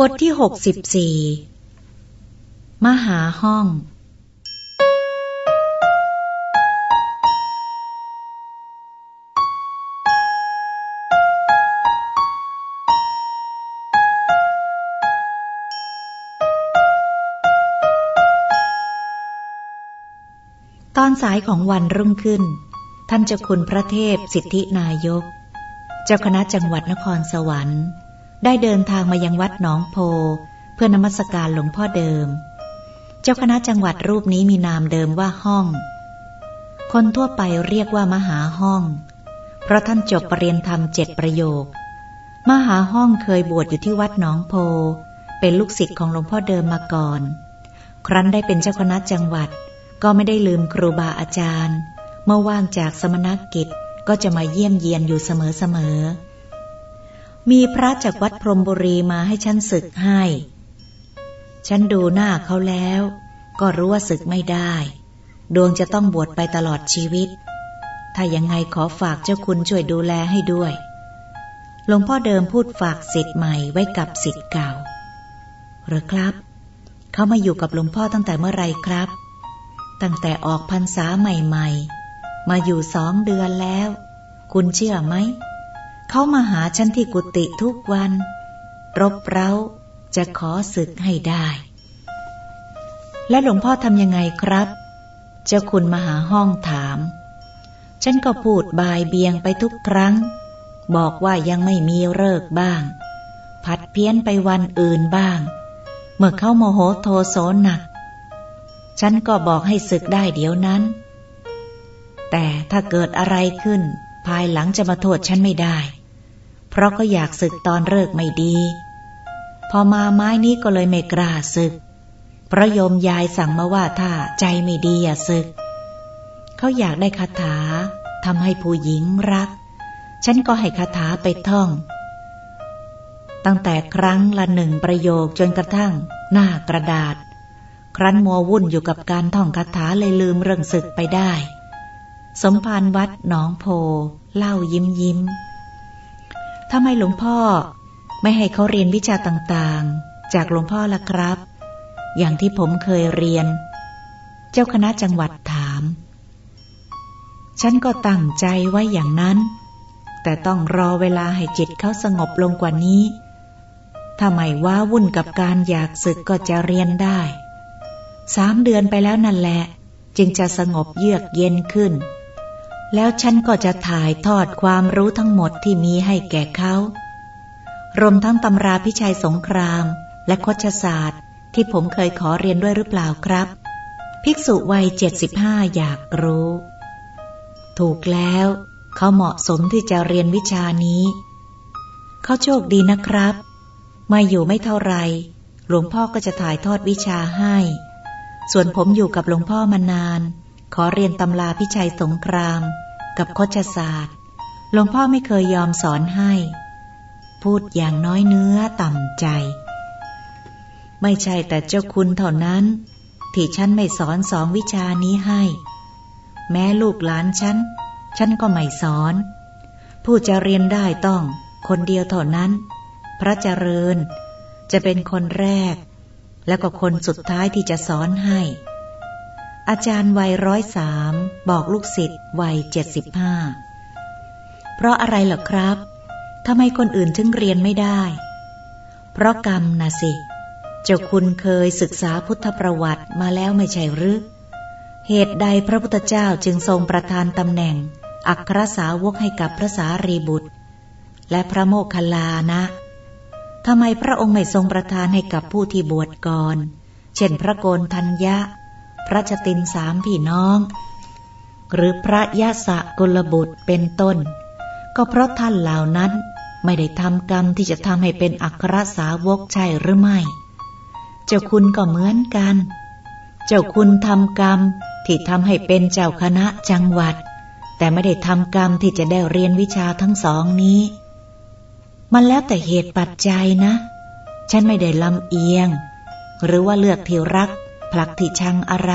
บทที่หกสิบสี่มหาห้อง ตอนสายของวันรุ่งขึ้น ท่านเจ้าคุณพระเทพสิทธินายก เจ้าคณะจังหวัดนครสวรรค์ ได้เดินทางมายังวัดหนองโพ เพื่อนมัสการหลวงพ่อเดิม เจ้าคณะจังหวัดรูปนี้มีนามเดิมว่าห้อง คนทั่วไปเรียกว่ามหาห้อง เพราะท่านจบปรริญญาธรรมเจ็ดประโยค มหาห้องเคยบวชอยู่ที่วัดหนองโพ เป็นลูกศิษย์ของหลวงพ่อเดิมมาก่อน ครั้นได้เป็นเจ้าคณะจังหวัด ก็ไม่ได้ลืมครูบาอาจารย์ เมื่อว่างจากสมณกิจก็จะมาเยี่ยมเยียนอยู่เสมอๆ มีพระจากวัดพรมบุรีมาให้ฉันศึกให้ ฉันดูหน้าเขาแล้ว ก็รู้ว่าศึกไม่ได้ ดวงจะต้องบวชไปตลอดชีวิต ถ้ายังไงขอฝากเจ้าคุณช่วยดูแลให้ด้วย หลวงพ่อเดิมพูดฝากสิทธิ์ใหม่ไว้กับสิทธิ์เก่า หรือครับ เขามาอยู่กับหลวงพ่อตั้งแต่เมื่อไรครับ ตั้งแต่ออกพรรษาใหม่ ๆ มาอยู่สองเดือนแล้ว คุณเชื่อไหม เขามาหาฉันที่กุฏิทุกวัน รบเร้าจะขอศึกให้ได้ และหลวงพ่อทำยังไงครับ เจ้าคุณมาหาห้องถาม ฉันก็พูดบายเบียงไปทุกครั้ง บอกว่ายังไม่มีเลิกบ้าง ผัดเพี้ยนไปวันอื่นบ้าง เมื่อเข้าโมโหโทโสหนัก ฉันก็บอกให้ศึกได้เดี๋ยวนั้น แต่ถ้าเกิดอะไรขึ้นภายหลังจะมาโทษฉันไม่ได้ เพราะก็อยากศึกตอนเลิกไม่ดี พอมาไม้นี้ก็เลยไม่กล้าศึก พระโยมยายสั่งมาว่าถ้าใจไม่ดีอย่าศึก เขาอยากได้คาถาทำให้ผู้หญิงรัก ฉันก็ให้คาถาไปท่อง ตั้งแต่ครั้งละหนึ่งประโยคจนกระทั่งหน้ากระดาษ ครั้นมัววุ่นอยู่กับการท่องคาถาเลยลืมเรื่องศึกไปได้ สมภารวัดหนองโพเล่ายิ้มยิ้ม ทำไมหลวงพ่อ ไม่ให้เขาเรียนวิชาต่างๆ จากหลวงพ่อละครับ อย่างที่ผมเคยเรียน เจ้าคณะจังหวัดถาม ฉันก็ตั้งใจไว้อย่างนั้น แต่ต้องรอเวลาให้จิตเขาสงบลงกว่านี้ ถ้าไม่ว้าวุ่นกับการอยากศึกก็จะเรียนได้ สามเดือนไปแล้วนั่นแหละ จึงจะสงบเยือกเย็นขึ้น แล้วฉันก็จะถ่ายทอดความรู้ทั้งหมดที่มีให้แก่เขา รวมทั้งตำราพิชัยสงคราม และคชศาสตร์ ที่ผมเคยขอเรียนด้วยหรือเปล่าครับ ภิกษุวัยเจ็ดสิบห้าอยากรู้ ถูกแล้ว เขาเหมาะสมที่จะเรียนวิชานี้ เขาโชคดีนะครับ มาอยู่ไม่เท่าไร หลวงพ่อก็จะถ่ายทอดวิชาให้ ส่วนผมอยู่กับหลวงพ่อมานาน ขอเรียนตำราพิชัยสงคราม กับโคชศาสตร์หลวงพ่อไม่เคยยอมสอนให้ พูดอย่างน้อยเนื้อต่ำใจ ไม่ใช่แต่เจ้าคุณเท่านั้น ที่ฉันไม่สอนสองวิชานี้ให้ แม้ลูกหลานฉัน ฉันก็ไม่สอน ผู้จะเรียนได้ต้องคนเดียวเท่านั้น พระเจริญจะเป็นคนแรก แล้วก็คนสุดท้ายที่จะสอนให้ อาจารย์วัยร้อยสามบอกลูกศิษย์วัยเจ็ดสิบห้าเพราะอะไรเหรอครับทำไมคนอื่นถึงเรียนไม่ได้ เพราะกรรมนะสิ เจ้าคุณเคยศึกษาพุทธประวัติมาแล้วไม่ใช่หรือ เหตุใดพระพุทธเจ้าจึงทรงประทานตำแหน่ง อัครสาวกให้กับพระสารีบุตร และพระโมคคัลลานะทำไมพระองค์ไม่ทรงประทานให้กับผู้ที่บวชก่อน เช่นพระโกนทัญญะ พระจตินสามพี่น้อง หรือพระยาสะกุลบุตรเป็นต้น ก็เพราะท่านเหล่านั้นไม่ได้ทำกรรมที่จะทำให้เป็นอัครสาวกใช่หรือไม่ เจ้าคุณก็เหมือนกัน เจ้าคุณทำกรรมที่ทำให้เป็นเจ้าคณะจังหวัด แต่ไม่ได้ทำกรรมที่จะได้เรียนวิชาทั้งสองนี้ มันแล้วแต่เหตุปัจจัยนะ ฉันไม่ได้ลำเอียง หรือว่าเลือกที่รัก ลักที่ชังอะไร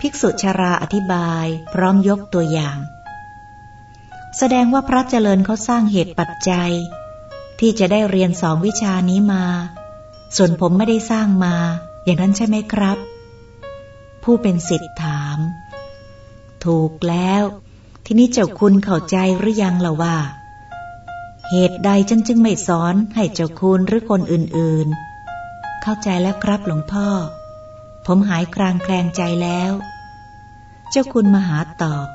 ภิกษุชาราอธิบายพร้อมยกตัวอย่าง แสดงว่าพระเจริญเขาสร้างเหตุปัจจัย ที่จะได้เรียนสองวิชานี้มา ส่วนผมไม่ได้สร้างมา อย่างนั้นใช่ไหมครับ ผู้เป็นสิทธิ์ถาม ถูกแล้ว ทีนี้เจ้าคุณเข้าใจหรือยังล่ะว่าเหตุใดฉันจึงไม่สอนให้เจ้าคุณหรือคนอื่นๆ เข้าใจแล้วครับหลวงพ่อ ผมหายคลางแคลงใจแล้ว เจ้าคุณมหาตอบ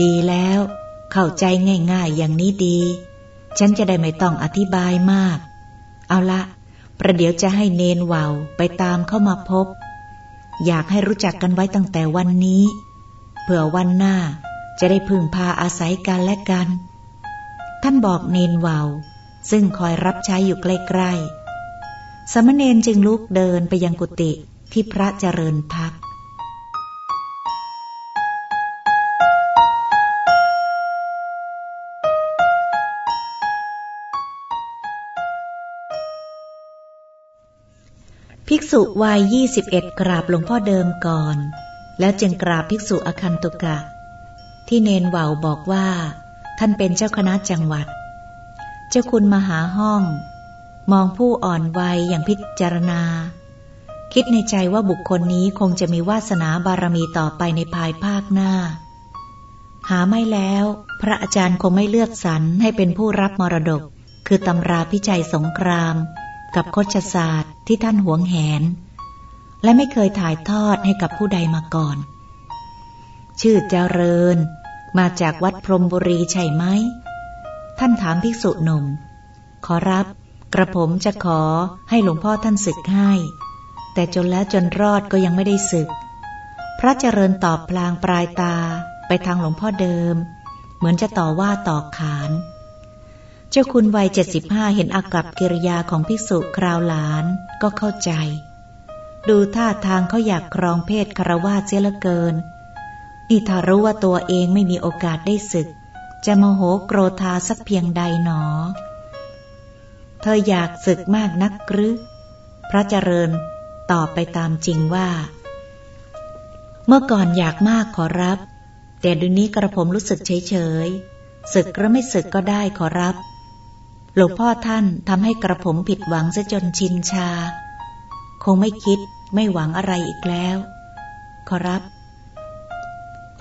ดีแล้ว เข้าใจง่ายๆอย่างนี้ดี ฉันจะได้ไม่ต้องอธิบายมาก เอาละ ประเดี๋ยวจะให้เนนเวาไปตามเข้ามาพบ อยากให้รู้จักกันไว้ตั้งแต่วันนี้ เผื่อวันหน้าจะได้พึ่งพาอาศัยกันและกัน ท่านบอกเนนเวาซึ่งคอยรับใช้อยู่ใกล้ๆสมณเณรจึงลุกเดินไปยังกุฏิ ที่พระเจริญพักภิกษุวัยยี่สิบเอ็ดกราบหลวงพ่อเดิมก่อน แล้วจึงกราบภิกษุอคันตุกะ ที่เนนเวาบอกว่า ท่านเป็นเจ้าคณะจังหวัด เจ้าคุณมาหาห้อง มองผู้อ่อนวัยอย่างพิจารณา คิดในใจว่าบุคคลนี้คงจะมีวาสนาบารมีต่อไปในภายภาคหน้า หาไม่แล้ว พระอาจารย์คงไม่เลือกสรรให้เป็นผู้รับมรดก คือตำราพิจัยสงคราม กับโคชศาสตร์ที่ท่านหวงแหน และไม่เคยถ่ายทอดให้กับผู้ใดมาก่อน ชื่อเจริญ มาจากวัดพรมบุรีใช่ไหม ท่านถามภิกษุหนุ่ม ขอรับ กระผมจะขอให้หลวงพ่อท่านศึกให้ แต่จนแล้วจนรอดก็ยังไม่ได้ศึก พระเจริญตอบพลางปลายตาไปทางหลวงพ่อเดิม เหมือนจะต่อว่าต่อขาน เจ้าคุณวัยเจ็ดสิบห้าเห็นอากับกิริยาของภิกษุคราวหลานก็เข้าใจ ดูท่าทางเขาอยากครองเพศคารวาเสียละเกินนี่ถ้ารู้ว่าตัวเองไม่มีโอกาสได้ศึก จะโมโหโกรธาสักเพียงใดหนอ เธออยากศึกมากนักหรือ พระเจริญ ตอบไปตามจริงว่า เมื่อก่อนอยากมากขอรับ แต่ดูนี้กระผมรู้สึกเฉยเฉยศึกหรือไม่ศึกก็ได้ขอรับ หลวงพ่อท่านทำให้กระผมผิดหวังซะจนชินชา คงไม่คิดไม่หวังอะไรอีกแล้ว ขอรับ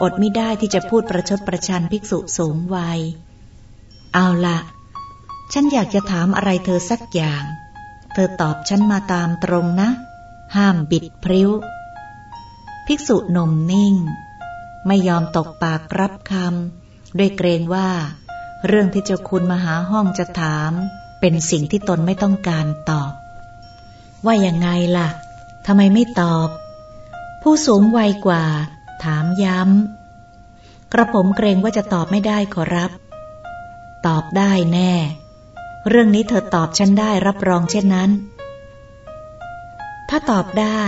อดไม่ได้ที่จะพูดประชดประชันภิกษุสูงวัย เอาละฉันอยากจะถามอะไรเธอสักอย่าง เธอตอบฉันมาตามตรงนะ ห้ามบิดพริ้ว ภิกษุนมนิ่ง ไม่ยอมตกปากรับคำด้วยเกรงว่า เรื่องที่เจ้าคุณมหาห้องจะถาม เป็นสิ่งที่ตนไม่ต้องการตอบ ว่ายังไงล่ะทำไมไม่ตอบ ผู้สูงวัยกว่า ถามย้ำ กระผมเกรงว่าจะตอบไม่ได้ขอรับ ตอบได้แน่ เรื่องนี้เธอตอบฉันได้รับรองเช่นนั้น ถ้าตอบได้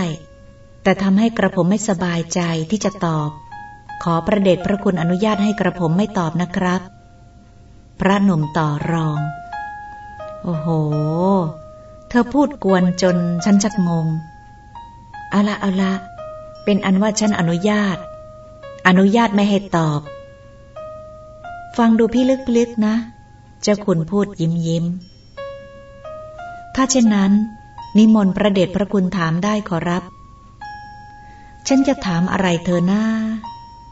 แต่ทำให้กระผมไม่สบายใจที่จะตอบ ขอประเดชพระคุณอนุญาตให้กระผมไม่ตอบนะครับ พระหนุ่มต่อรอง โอ้โห เธอพูดกวนจนฉันชักงง เอาละเอาละเป็นอันว่าฉันอนุญาต อนุญาตไม่ให้ตอบ ฟังดูพี่ลึกๆนะ เจ้าคุณพูดยิ้มยิ้ม ถ้าเช่นนั้น นิมนต์พระเดชพระคุณถามได้ขอรับ ฉันจะถามอะไรเธอหน้า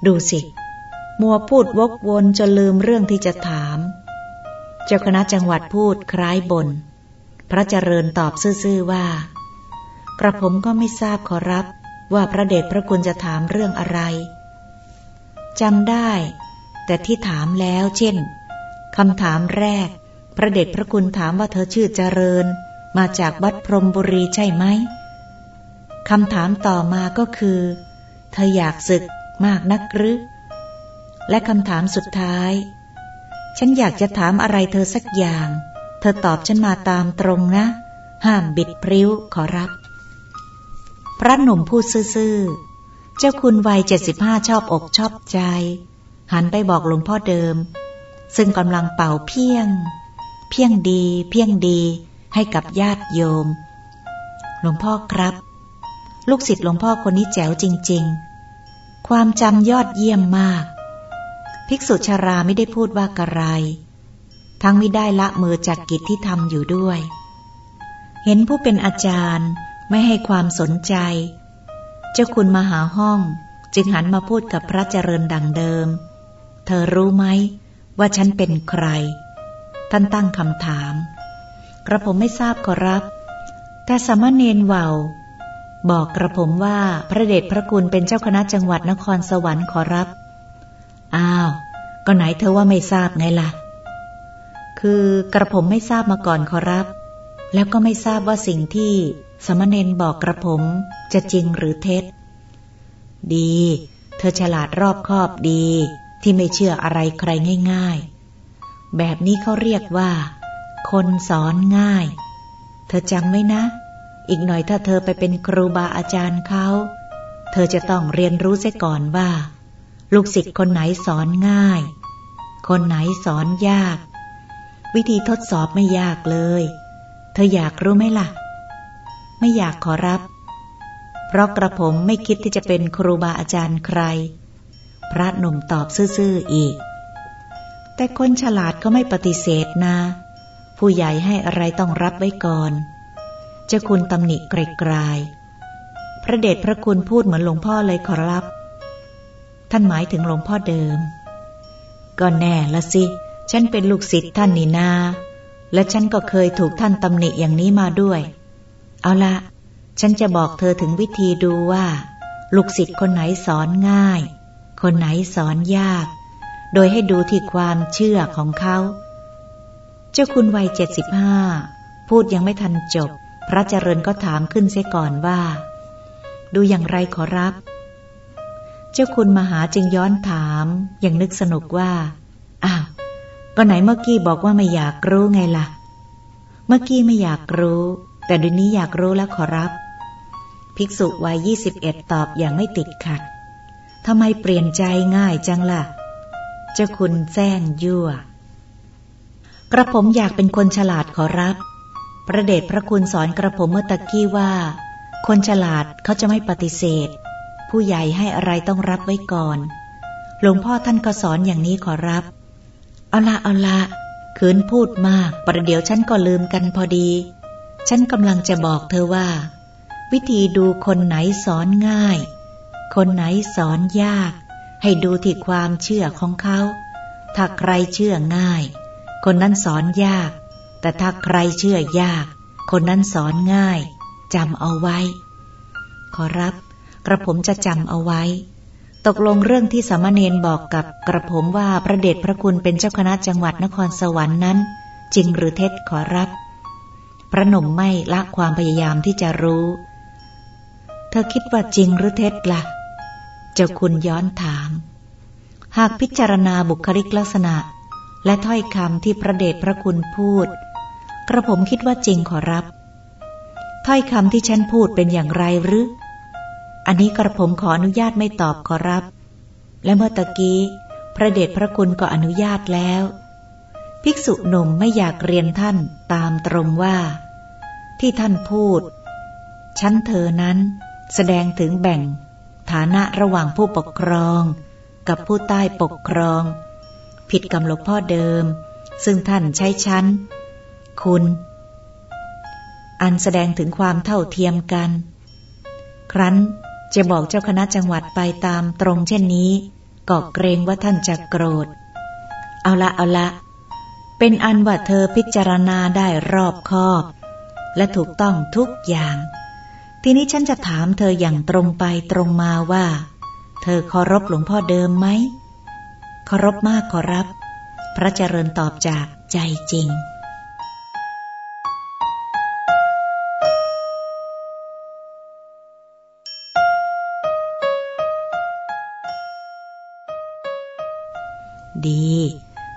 ดูสิ มัวพูดวกวนจนลืมเรื่องที่จะถาม เจ้าคณะจังหวัดพูดคล้ายบน พระเจริญตอบซื่อๆว่า กระผมก็ไม่ทราบขอรับว่าพระเดชพระคุณจะถามเรื่องอะไรจำได้ แต่ที่ถามแล้วเช่นคำถามแรก พระเดชพระคุณถามว่าเธอชื่อเจริญ มาจากวัดพรมบุรีใช่ไหมคำถามต่อมาก็คือ เธออยากศึกมากนักหรือและคำถามสุดท้าย ฉันอยากจะถามอะไรเธอสักอย่าง เธอตอบฉันมาตามตรงนะ ห้ามบิดพริ้วขอรับ พระหนุ่มพูดซื่อๆ เจ้าคุณวัยเจ็ดสิบห้าชอบอกชอบใจ หันไปบอกหลวงพ่อเดิม ซึ่งกำลังเป่าเพียง เพียงดี เพียงดี ให้กับญาติโยม หลวงพ่อครับ ลูกศิษย์หลวงพ่อคนนี้แจ๋วจริง ๆ ความจำยอดเยี่ยมมาก ภิกษุชาราไม่ได้พูดว่ากระไร ทั้งไม่ได้ละมือจากกิจที่ทำอยู่ด้วย เห็นผู้เป็นอาจารย์ไม่ให้ความสนใจ เจ้าคุณมาหาห้องจึงหันมาพูดกับพระเจริญดังเดิม เธอรู้ไหมว่าฉันเป็นใคร ท่านตั้งคำถาม กระผมไม่ทราบขอรับ แต่สมณเณรเวาบอกกระผมว่าพระเดชพระคุณเป็นเจ้าคณะจังหวัดนครสวรรค์ขอรับ อ้าว ก็ไหนเธอว่าไม่ทราบไงล่ะ คือกระผมไม่ทราบมาก่อนขอรับ แล้วก็ไม่ทราบว่าสิ่งที่สมณเณรบอกกระผมจะจริงหรือเท็จ ดี เธอฉลาดรอบคอบดีที่ไม่เชื่ออะไรใครง่าย ๆ แบบนี้เขาเรียกว่า คนสอนง่าย เธอจำไว้นะ อีกหน่อยถ้าเธอไปเป็นครูบาอาจารย์เขา เธอจะต้องเรียนรู้เสียก่อนว่า ลูกศิษย์คนไหนสอนง่าย คนไหนสอนยาก วิธีทดสอบไม่ยากเลย เธออยากรู้ไหมล่ะ ไม่อยากขอรับ เพราะกระผมไม่คิดที่จะเป็นครูบาอาจารย์ใคร พระหนุ่มตอบซื่อๆอีกแต่คนฉลาดก็ไม่ปฏิเสธนะ ผู้ใหญ่ให้อะไรต้องรับไว้ก่อนเจ้าคุณตำหนิไกลๆพระเดชพระคุณพูดเหมือนหลวงพ่อเลยขอรับ ท่านหมายถึงหลวงพ่อเดิม ก็แน่ละสิ ฉันเป็นลูกศิษย์ท่านนี่นา และฉันก็เคยถูกท่านตำหนิอย่างนี้มาด้วย เอาละฉันจะบอกเธอถึงวิธีดูว่า ลูกศิษย์คนไหนสอนง่าย คนไหนสอนยาก โดยให้ดูที่ความเชื่อของเขา เจ้าคุณวัยเจ็ดสิบห้าพูดยังไม่ทันจบ พระเจริญก็ถามขึ้นเสียก่อนว่า ดูอย่างไรขอรับ เจ้าคุณมหาจึงย้อนถามอย่างนึกสนุกว่าอ้าวก็ไหนเมื่อกี้บอกว่าไม่อยากรู้ไงล่ะ เมื่อกี้ไม่อยากรู้ แต่เดี๋ยวนี้อยากรู้แล้วขอรับ ภิกษุวัยยี่สิบเอ็ดตอบอย่างไม่ติดขัดทำไมเปลี่ยนใจง่ายจังละ่ะ เจ้าคุณแจ้งยั่ว กระผมอยากเป็นคนฉลาดขอรับ พระเดชพระคุณสอนกระผมเมื่อตะกี้ว่า คนฉลาดเขาจะไม่ปฏิเสธ ผู้ใหญ่ให้อะไรต้องรับไว้ก่อน หลวงพ่อท่านก็สอนอย่างนี้ขอรับ เอาละเอาละขืนพูดมาก ประเดี๋ยวฉันก็ลืมกันพอดี ฉันกำลังจะบอกเธอว่า วิธีดูคนไหนสอนง่าย คนไหนสอนยาก ให้ดูที่ความเชื่อของเขา ถ้าใครเชื่อง่าย คนนั้นสอนยาก แต่ถ้าใครเชื่อยาก คนนั้นสอนง่ายจำเอาไว้ ขอรับ กระผมจะจำเอาไว้ ตกลงเรื่องที่สามเณรบอกกับกระผมว่าพระเดชพระคุณเป็นเจ้าคณะจังหวัดนครสวรรค์นั้น จริงหรือเท็จขอรับ พระหนุ่มไม่ละความพยายามที่จะรู้ เธอคิดว่าจริงหรือเท็จละ่ะ เจ้าคุณย้อนถาม หากพิจารณาบุคลิกลักษณะ และถ้อยคำที่พระเดชพระคุณพูด กระผมคิดว่าจริงขอรับ ถ้อยคำที่ฉันพูดเป็นอย่างไรหรือ อันนี้กระผมขออนุญาตไม่ตอบขอรับ และเมื่อตะกี้ พระเดชพระคุณก็อนุญาตแล้ว ภิกษุหนุ่มไม่อยากเรียนท่านตามตรงว่า ที่ท่านพูดชั้นเธอนั้นแสดงถึงแบ่ง ฐานะระหว่างผู้ปกครอง กับผู้ใต้ปกครอง ผิดกับหลวงพ่อเดิม ซึ่งท่านใช้ชั้น คุณ อันแสดงถึงความเท่าเทียมกัน ครั้นจะบอกเจ้าคณะจังหวัดไปตามตรงเช่นนี้ก็เกรงว่าท่านจะโกรธ เอาละเอาละ เป็นอันว่าเธอพิจารณาได้รอบคอบ และถูกต้องทุกอย่าง ทีนี้ฉันจะถามเธออย่างตรงไปตรงมาว่า เธอเคารพหลวงพ่อเดิมไหม เคารพมากขอรับ พระเจริญตอบจากใจจริง ดี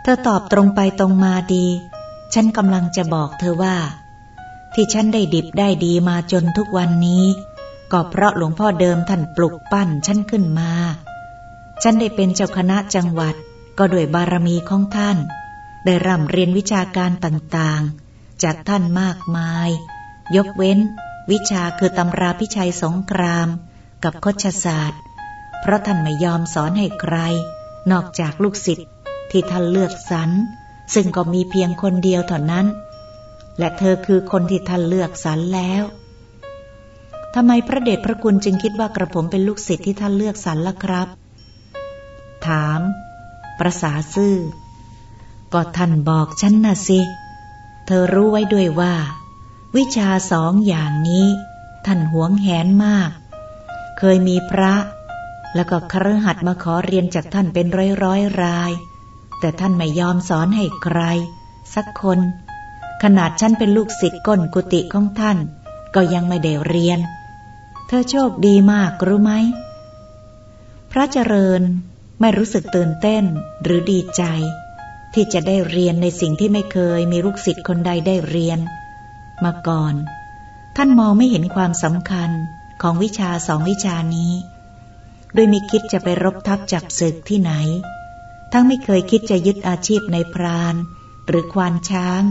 เธอตอบตรงไปตรงมาดี ฉันกำลังจะบอกเธอว่า ที่ฉันได้ดิบได้ดีมาจนทุกวันนี้ ก็เพราะหลวงพ่อเดิมท่านปลุกปั้นฉันขึ้นมา ฉันได้เป็นเจ้าคณะจังหวัด ก็ด้วยบารมีของท่าน ได้ร่ำเรียนวิชาการต่างๆ จากท่านมากมาย ยกเว้น วิชาคือตำราพิชัยสงคราม กับคชศาสตร์ เพราะท่านไม่ยอมสอนให้ใคร นอกจากลูกศิษย์ที่ท่านเลือกสรรซึ่งก็มีเพียงคนเดียวเท่านั้น และเธอคือคนที่ท่านเลือกสรรแล้วทำไมพระเดชพระคุณจึงคิดว่ากระผมเป็นลูกศิษย์ที่ท่านเลือกสรรล่ะครับ ถามประสาซื่อ ก็ท่านบอกฉันน่ะสิ เธอรู้ไว้ด้วยว่า วิชาสองอย่างนี้ ท่านหวงแหนมาก เคยมีพระ แล้วก็ครหัดมาขอเรียนจากท่านเป็นร้อยร้อยราย แต่ท่านไม่ยอมสอนให้ใคร สักคน ขนาดฉันเป็นลูกศิษย์ก้นกุฏิของท่าน ก็ยังไม่ได้เรียน เธอโชคดีมากรู้ไหมพระเจริญ ไม่รู้สึกตื่นเต้นหรือดีใจ ที่จะได้เรียนในสิ่งที่ไม่เคยมีลูกศิษย์คนใดได้เรียน มาก่อน ท่านมองไม่เห็นความสำคัญของวิชาสองวิชานี้โดยมีคิดจะไปรบทับจับศึกที่ไหน ทั้งไม่เคยคิดจะยึดอาชีพในพรานหรือควานช้าง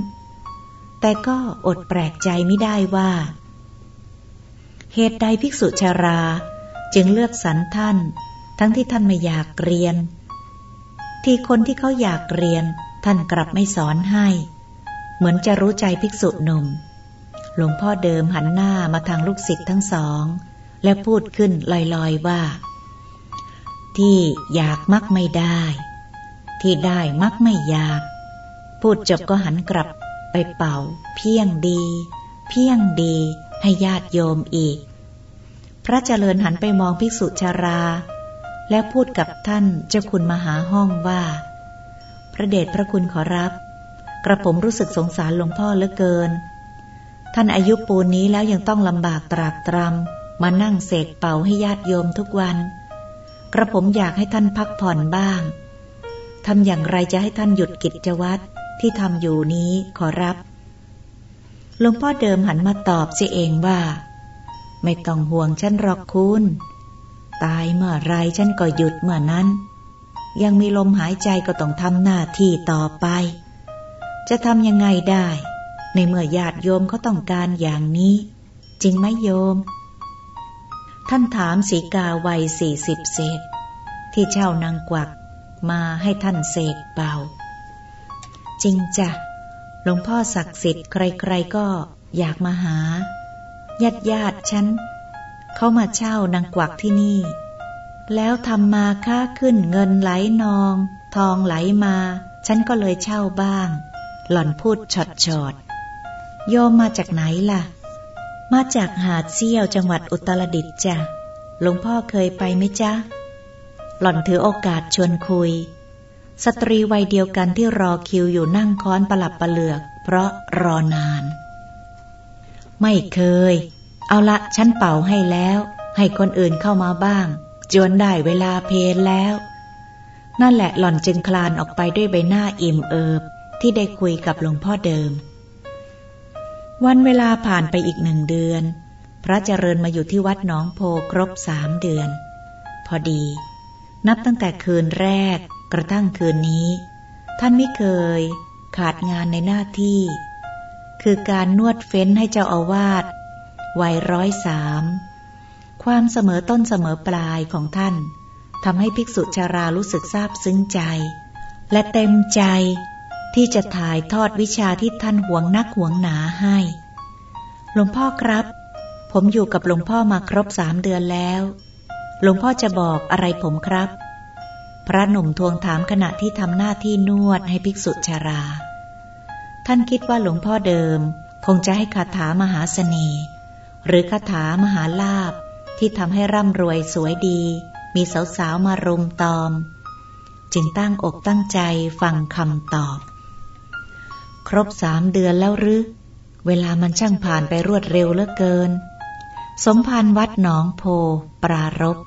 แต่ก็อดแปลกใจไม่ได้ว่า เหตุใดภิกษุชาราจึงเลือกสรรท่าน ทั้งที่ท่านไม่อยากเรียน ที่คนที่เขาอยากเรียน ท่านกลับไม่สอนให้ เหมือนจะรู้ใจภิกษุหนุ่ม หลวงพ่อเดิมหันหน้ามาทางลูกศิษย์ทั้งสอง และพูดขึ้นลอยๆว่า ที่อยากมักไม่ได้ ที่ได้มักไม่อยาก พูดจบก็หันกลับไปเป่า เพียงดี เพียงดีให้ญาติโยมอีก พระเจริญหันไปมองภิกษุชารา และพูดกับท่านเจ้าคุณมหาห้องว่า พระเดชพระคุณขอรับ กระผมรู้สึกสงสารหลวงพ่อเหลือเกิน ท่านอายุปูนนี้แล้วยังต้องลำบากตรากตรำมานั่งเสกเป่าให้ญาติโยมทุกวัน กระผมอยากให้ท่านพักผ่อนบ้างทำอย่างไรจะให้ท่านหยุดกิจวัตรที่ทำอยู่นี้ขอรับหลวงพ่อเดิมหันมาตอบเสียเองว่า ไม่ต้องห่วงฉันหรอกคุณ ตายเมื่อไรฉันก็หยุดเมื่อนั้น ยังมีลมหายใจก็ต้องทำหน้าที่ต่อไป จะทำยังไงได้ ในเมื่อญาติโยมเขาต้องการอย่างนี้ จริงไหมโยม ท่านถามสีกาวัยสี่สิบเศษ ที่เช่านางกวักมาให้ท่านเสกเป่า จริงจ้ะหลวงพ่อศักดิ์สิทธิ์ใครๆก็อยากมาหาญาติญาติฉัน เขามาเช่านางกวักที่นี่ แล้วทำมาค่าขึ้นเงินไหลนอง ทองไหลมา ฉันก็เลยเช่าบ้าง หล่อนพูดฉดฉดโยมมาจากไหนล่ะ มาจากหาดเซี่ยวจังหวัดอุตรดิตถ์จ้ะหลวงพ่อเคยไปไหมจ๊ะ หล่อนถือโอกาสชวนคุย สตรีวัยเดียวกันที่รอคิวอยู่นั่งค้อนประหลับประเลือก เพราะรอนาน ไม่เคย เอาละฉันเป่าให้แล้ว ให้คนอื่นเข้ามาบ้าง จวนได้เวลาเพลนแล้ว นั่นแหละหล่อนจึงคลานออกไปด้วยใบหน้าอิ่มเอิบที่ได้คุยกับหลวงพ่อเดิม วันเวลาผ่านไปอีกหนึ่งเดือน พระเจริญมาอยู่ที่วัดหนองโพครบสามเดือน พอดี นับตั้งแต่คืนแรกกระทั่งคืนนี้ ท่านไม่เคยขาดงานในหน้าที่ คือการนวดเฟ้นให้เจ้าอาวาส วัยร้อยสามความเสมอต้นเสมอปลายของท่านทำให้ภิกษุชารารู้สึกซาบซึ้งใจ และเต็มใจที่จะถ่ายทอดวิชาที่ท่านหวงนักหวงหนาให้ หลวงพ่อครับ ผมอยู่กับหลวงพ่อมาครบสามเดือนแล้ว หลวงพ่อจะบอกอะไรผมครับ พระหนุ่มทวงถามขณะที่ทำหน้าที่นวดให้ภิกษุชารา ท่านคิดว่าหลวงพ่อเดิม คงจะให้คาถามหาเสน่ห์ หรือคาถามหาลาบที่ทำให้ร่ำรวยสวยดี มีสาวๆมารุมตอม จึงตั้งอกตั้งใจฟังคำตอบ ครบสามเดือนแล้วหรือ เวลามันช่างผ่านไปรวดเร็วเหลือเกิน สมภารวัดหนองโพ ปรารบ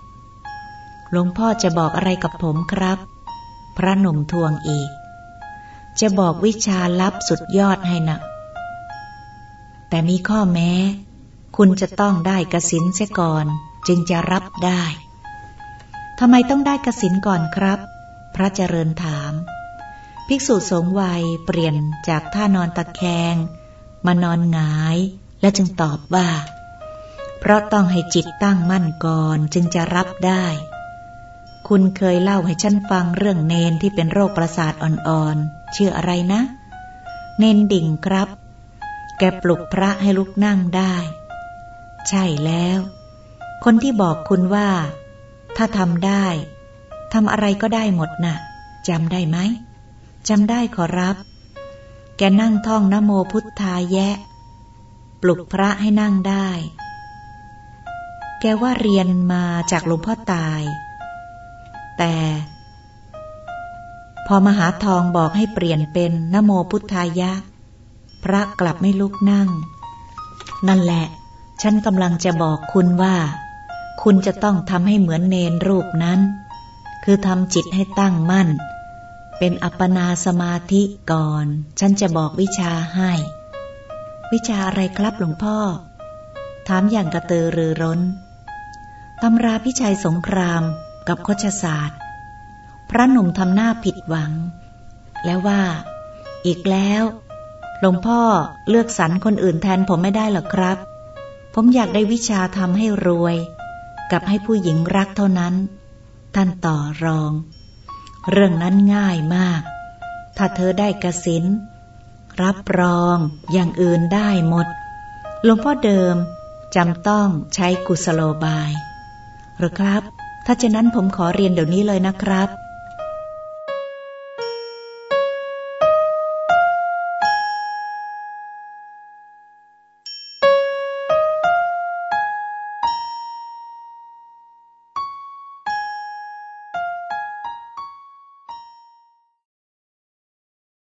หลวงพ่อจะบอกอะไรกับผมครับ พระหนุ่มทวงอีก จะบอกวิชาลับสุดยอดให้นะแต่มีข้อแม้ คุณจะต้องได้กสินเสียก่อน จึงจะรับได้ทำไมต้องได้กสินก่อนครับ พระเจริญถาม ภิกษุสงวัยเปลี่ยนจากท่านอนตะแคง มานอนหงาย และจึงตอบว่า เพราะต้องให้จิตตั้งมั่นก่อนจึงจะรับได้ คุณเคยเล่าให้ฉันฟังเรื่องเนนที่เป็นโรคประสาทอ่อนๆชื่ออะไรนะ เนนดิ่งครับ แกปลุกพระให้ลุกนั่งได้ ใช่แล้ว คนที่บอกคุณว่า ถ้าทำได้ทำอะไรก็ได้หมดนะ่ะจำได้ไหมจำได้ขอรับ แกนั่งท่องนโมพุทธาแยะ ปลุกพระให้นั่งได้ แกว่าเรียนมาจากหลวงพ่อตาย แต่ พอมหาทองบอกให้เปลี่ยนเป็นนโมพุทธายะ พระกลับไม่ลุกนั่ง นั่นแหละ ฉันกำลังจะบอกคุณว่า คุณจะต้องทำให้เหมือนเนนรูปนั้น คือทำจิตให้ตั้งมั่น เป็นอัปปนาสมาธิก่อน ฉันจะบอกวิชาให้ วิชาอะไรครับหลวงพ่อ ถามอย่างกระตือรือร้นตำราพิชัยสงครามกับโคชศาสตร์ พระหนุ่มทำหน้าผิดหวัง แล้วว่า อีกแล้ว หลวงพ่อเลือกสรรคนอื่นแทนผมไม่ได้หรอกครับ ผมอยากได้วิชาทำให้รวย กับให้ผู้หญิงรักเท่านั้น ท่านต่อรอง เรื่องนั้นง่ายมาก ถ้าเธอได้กสิน รับรองอย่างอื่นได้หมด หลวงพ่อเดิมจำต้องใช้กุศโลบายหรือครับ ถ้าเช่นนั้นผมขอเรียนเดี๋ยวนี้เลยนะครับ